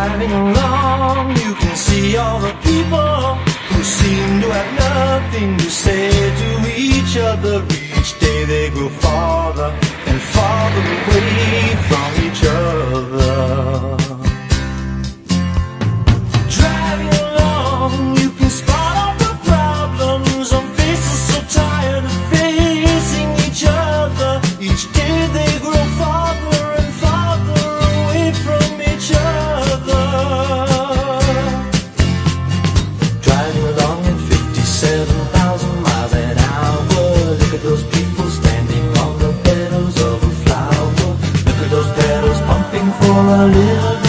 driving along, you can see all the people who seem to have nothing to say to each other. Each day they grow farther. those people standing on the petals of a flower. Look at those petals pumping for a little.